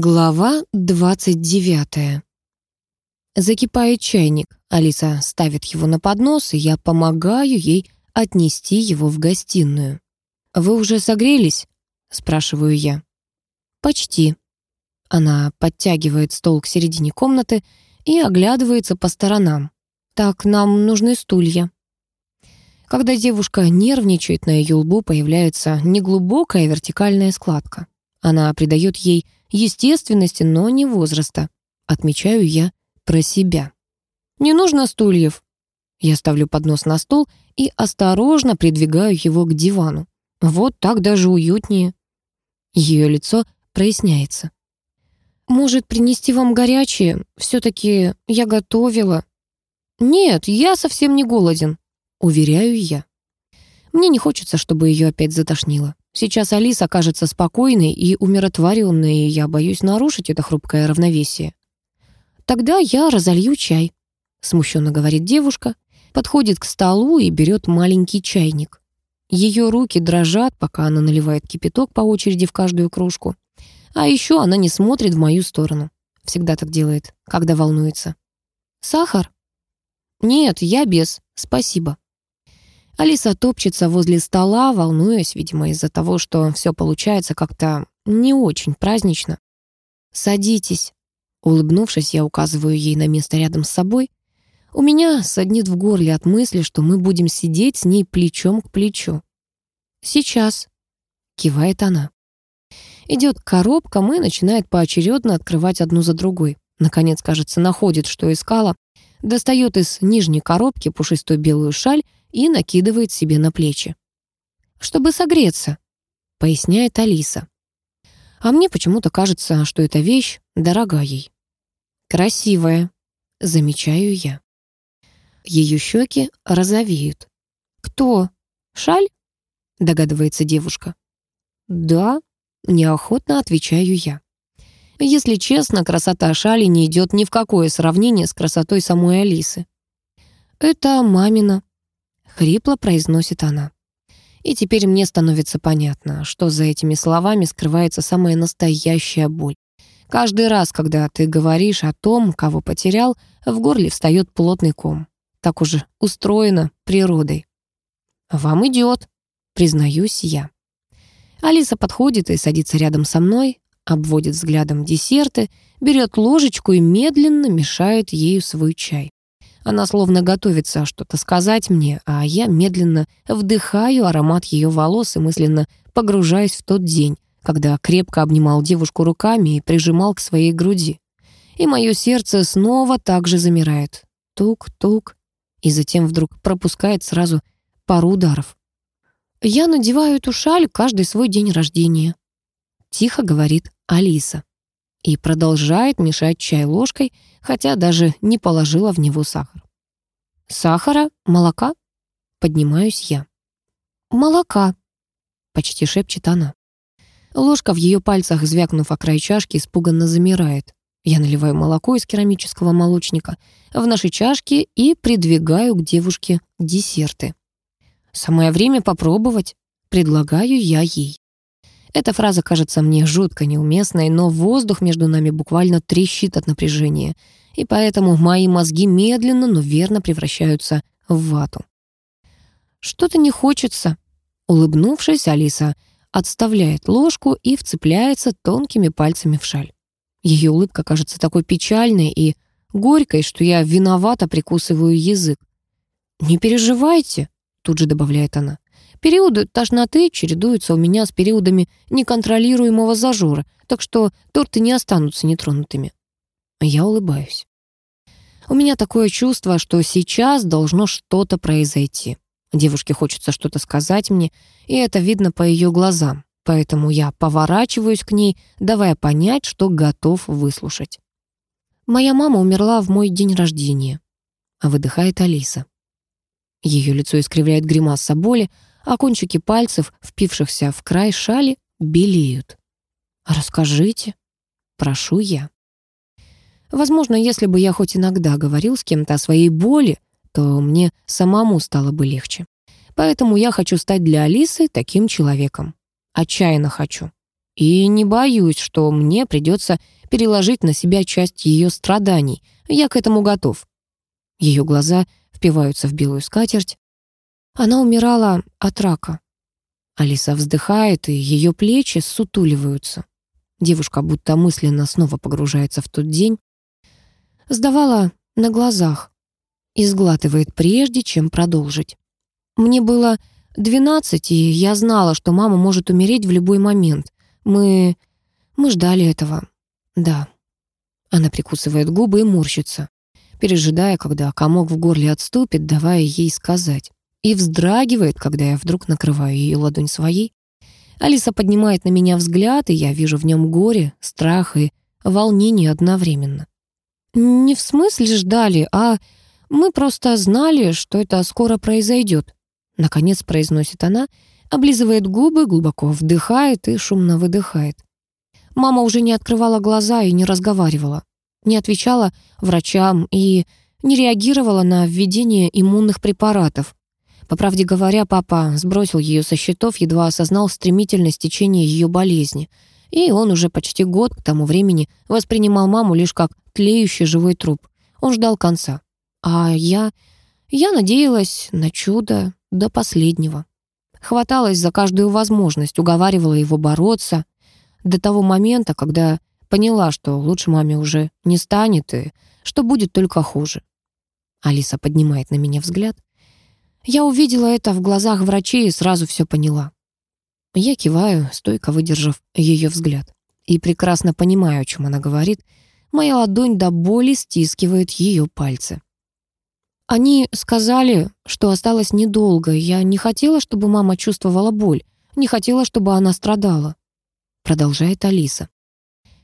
Глава 29. Закипает чайник. Алиса ставит его на поднос, и я помогаю ей отнести его в гостиную. «Вы уже согрелись?» — спрашиваю я. «Почти». Она подтягивает стол к середине комнаты и оглядывается по сторонам. «Так, нам нужны стулья». Когда девушка нервничает, на ее лбу появляется неглубокая вертикальная складка. Она придает ей естественности, но не возраста. Отмечаю я про себя. Не нужно стульев. Я ставлю поднос на стол и осторожно придвигаю его к дивану. Вот так даже уютнее. Ее лицо проясняется. «Может, принести вам горячее? Все-таки я готовила». «Нет, я совсем не голоден», — уверяю я. Мне не хочется, чтобы ее опять затошнило. Сейчас Алиса кажется спокойной и умиротворенной, и я боюсь нарушить это хрупкое равновесие. «Тогда я разолью чай», — смущенно говорит девушка, подходит к столу и берет маленький чайник. Ее руки дрожат, пока она наливает кипяток по очереди в каждую кружку. А еще она не смотрит в мою сторону. Всегда так делает, когда волнуется. «Сахар?» «Нет, я без, спасибо». Алиса топчется возле стола, волнуясь, видимо, из-за того, что все получается как-то не очень празднично. «Садитесь». Улыбнувшись, я указываю ей на место рядом с собой. У меня саднит в горле от мысли, что мы будем сидеть с ней плечом к плечу. «Сейчас», — кивает она. Идет к коробкам и начинает поочередно открывать одну за другой. Наконец, кажется, находит, что искала, достает из нижней коробки пушистую белую шаль и накидывает себе на плечи. «Чтобы согреться», — поясняет Алиса. А мне почему-то кажется, что эта вещь дорога ей. «Красивая», — замечаю я. Ее щеки розовеют. «Кто? Шаль?» — догадывается девушка. «Да», — неохотно отвечаю я. Если честно, красота шали не идет ни в какое сравнение с красотой самой Алисы. «Это мамина», Хрипло произносит она. И теперь мне становится понятно, что за этими словами скрывается самая настоящая боль. Каждый раз, когда ты говоришь о том, кого потерял, в горле встает плотный ком. Так уже устроено природой. «Вам идет», — признаюсь я. Алиса подходит и садится рядом со мной, обводит взглядом десерты, берет ложечку и медленно мешает ею свой чай. Она словно готовится что-то сказать мне, а я медленно вдыхаю аромат ее волос и мысленно погружаюсь в тот день, когда крепко обнимал девушку руками и прижимал к своей груди. И мое сердце снова так же замирает. Тук-тук. И затем вдруг пропускает сразу пару ударов. «Я надеваю эту шаль каждый свой день рождения», — тихо говорит Алиса и продолжает мешать чай ложкой, хотя даже не положила в него сахар. «Сахара? Молока?» Поднимаюсь я. «Молока», — почти шепчет она. Ложка в ее пальцах, звякнув о край чашки, испуганно замирает. Я наливаю молоко из керамического молочника в наши чашки и придвигаю к девушке десерты. «Самое время попробовать», — предлагаю я ей. Эта фраза кажется мне жутко неуместной, но воздух между нами буквально трещит от напряжения, и поэтому мои мозги медленно, но верно превращаются в вату. «Что-то не хочется», — улыбнувшись, Алиса отставляет ложку и вцепляется тонкими пальцами в шаль. Ее улыбка кажется такой печальной и горькой, что я виновато прикусываю язык. «Не переживайте», — тут же добавляет она. Периоды тошноты чередуются у меня с периодами неконтролируемого зажора, так что торты не останутся нетронутыми. Я улыбаюсь. У меня такое чувство, что сейчас должно что-то произойти. Девушке хочется что-то сказать мне, и это видно по ее глазам, поэтому я поворачиваюсь к ней, давая понять, что готов выслушать. «Моя мама умерла в мой день рождения», — выдыхает Алиса. Ее лицо искривляет гримаса боли, а кончики пальцев, впившихся в край шали, белеют. «Расскажите», — прошу я. Возможно, если бы я хоть иногда говорил с кем-то о своей боли, то мне самому стало бы легче. Поэтому я хочу стать для Алисы таким человеком. Отчаянно хочу. И не боюсь, что мне придется переложить на себя часть ее страданий. Я к этому готов. Ее глаза впиваются в белую скатерть. Она умирала от рака. Алиса вздыхает, и ее плечи сутуливаются. Девушка будто мысленно снова погружается в тот день. Сдавала на глазах и сглатывает прежде, чем продолжить. Мне было двенадцать, и я знала, что мама может умереть в любой момент. Мы... мы ждали этого. Да. Она прикусывает губы и морщится, пережидая, когда комок в горле отступит, давая ей сказать. И вздрагивает, когда я вдруг накрываю ее ладонь своей. Алиса поднимает на меня взгляд, и я вижу в нем горе, страх и волнение одновременно. Не в смысле ждали, а мы просто знали, что это скоро произойдет. Наконец произносит она, облизывает губы, глубоко вдыхает и шумно выдыхает. Мама уже не открывала глаза и не разговаривала, не отвечала врачам и не реагировала на введение иммунных препаратов. По правде говоря, папа сбросил ее со счетов, едва осознал стремительность течения ее болезни. И он уже почти год к тому времени воспринимал маму лишь как тлеющий живой труп. Он ждал конца. А я... Я надеялась на чудо до последнего. Хваталась за каждую возможность, уговаривала его бороться. До того момента, когда поняла, что лучше маме уже не станет и что будет только хуже. Алиса поднимает на меня взгляд. Я увидела это в глазах врачей и сразу все поняла. Я киваю, стойко выдержав ее взгляд. И прекрасно понимаю, о чем она говорит. Моя ладонь до боли стискивает ее пальцы. Они сказали, что осталось недолго. Я не хотела, чтобы мама чувствовала боль. Не хотела, чтобы она страдала. Продолжает Алиса.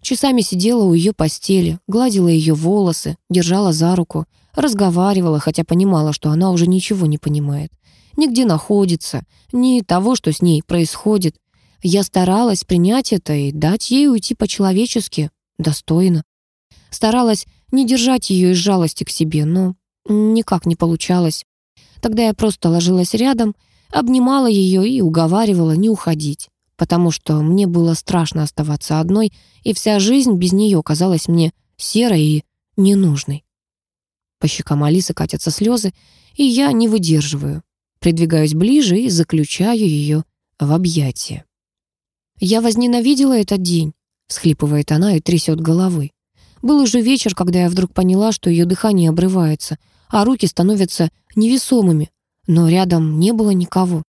Часами сидела у ее постели, гладила ее волосы, держала за руку, разговаривала, хотя понимала, что она уже ничего не понимает. Нигде находится, ни того, что с ней происходит. Я старалась принять это и дать ей уйти по-человечески, достойно. Старалась не держать ее из жалости к себе, но Никак не получалось. Тогда я просто ложилась рядом, обнимала ее и уговаривала не уходить, потому что мне было страшно оставаться одной, и вся жизнь без нее казалась мне серой и ненужной. По щекам Алисы катятся слезы, и я не выдерживаю. Придвигаюсь ближе и заключаю ее в объятия. «Я возненавидела этот день», — всхлипывает она и трясет головой. Был уже вечер, когда я вдруг поняла, что ее дыхание обрывается, а руки становятся невесомыми. Но рядом не было никого.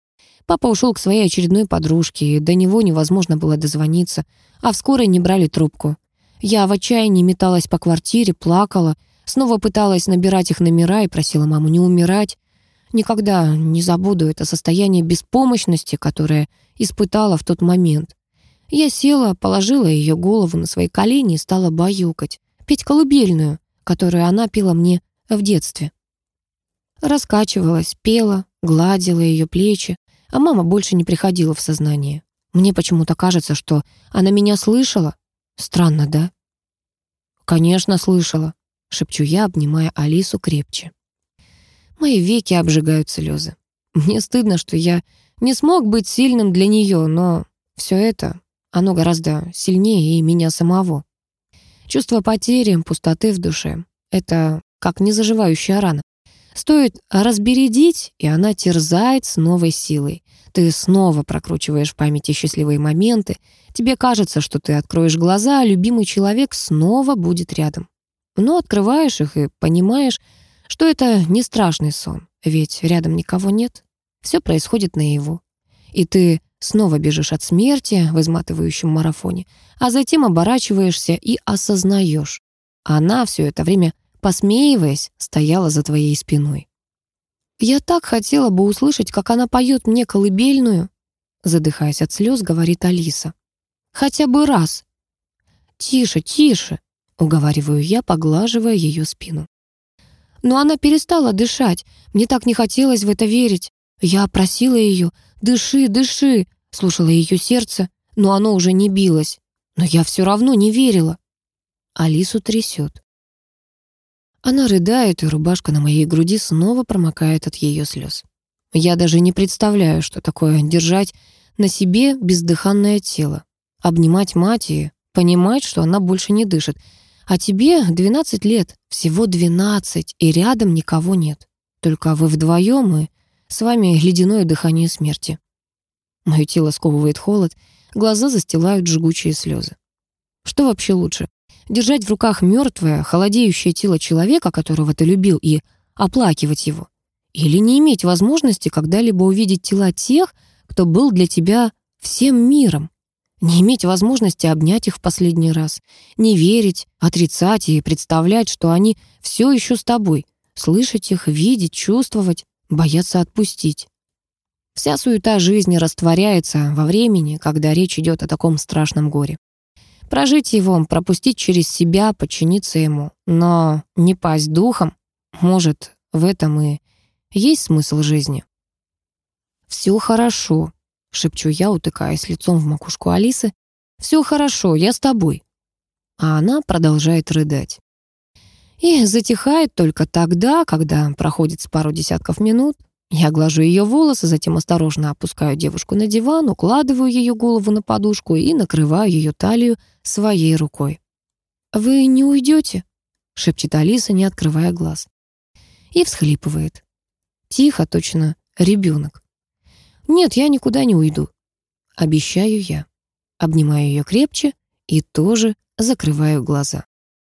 Папа ушел к своей очередной подружке, и до него невозможно было дозвониться, а в скорой не брали трубку. Я в отчаянии металась по квартире, плакала, снова пыталась набирать их номера и просила маму не умирать. Никогда не забуду это состояние беспомощности, которое испытала в тот момент. Я села, положила ее голову на свои колени и стала баюкать, петь колыбельную, которую она пела мне в детстве. Раскачивалась, пела, гладила ее плечи, а мама больше не приходила в сознание. Мне почему-то кажется, что она меня слышала. Странно, да? Конечно, слышала, шепчу я, обнимая Алису крепче. Мои веки обжигают слезы. Мне стыдно, что я не смог быть сильным для нее, но все это, оно гораздо сильнее и меня самого. Чувство потери, пустоты в душе — это как незаживающая рана. Стоит разбередить, и она терзает с новой силой. Ты снова прокручиваешь в памяти счастливые моменты. Тебе кажется, что ты откроешь глаза, а любимый человек снова будет рядом. Но открываешь их и понимаешь, что это не страшный сон, ведь рядом никого нет. Все происходит наяву. И ты снова бежишь от смерти в изматывающем марафоне, а затем оборачиваешься и осознаешь. Она все это время посмеиваясь, стояла за твоей спиной. «Я так хотела бы услышать, как она поет мне колыбельную», задыхаясь от слез, говорит Алиса. «Хотя бы раз». «Тише, тише», уговариваю я, поглаживая ее спину. Но она перестала дышать. Мне так не хотелось в это верить. Я просила ее «Дыши, дыши!» Слушала ее сердце, но оно уже не билось. Но я все равно не верила. Алису трясет. Она рыдает, и рубашка на моей груди снова промокает от ее слез. Я даже не представляю, что такое держать на себе бездыханное тело. обнимать мать и понимать, что она больше не дышит. А тебе 12 лет, всего 12, и рядом никого нет. Только вы вдвоем, и с вами ледяное дыхание смерти. Мое тело сковывает холод, глаза застилают жгучие слезы. Что вообще лучше? Держать в руках мертвое, холодеющее тело человека, которого ты любил, и оплакивать его? Или не иметь возможности когда-либо увидеть тела тех, кто был для тебя всем миром? Не иметь возможности обнять их в последний раз, не верить, отрицать и представлять, что они все еще с тобой, слышать их, видеть, чувствовать, бояться отпустить. Вся суета жизни растворяется во времени, когда речь идет о таком страшном горе. Прожить его, пропустить через себя, подчиниться ему, но не пасть духом, может, в этом и есть смысл жизни. «Все хорошо», — шепчу я, утыкаясь лицом в макушку Алисы. «Все хорошо, я с тобой». А она продолжает рыдать. И затихает только тогда, когда проходит пару десятков минут. Я глажу ее волосы, затем осторожно опускаю девушку на диван, укладываю ее голову на подушку и накрываю ее талию своей рукой. «Вы не уйдете?» — шепчет Алиса, не открывая глаз. И всхлипывает. Тихо, точно ребенок. «Нет, я никуда не уйду». Обещаю я. Обнимаю ее крепче и тоже закрываю глаза.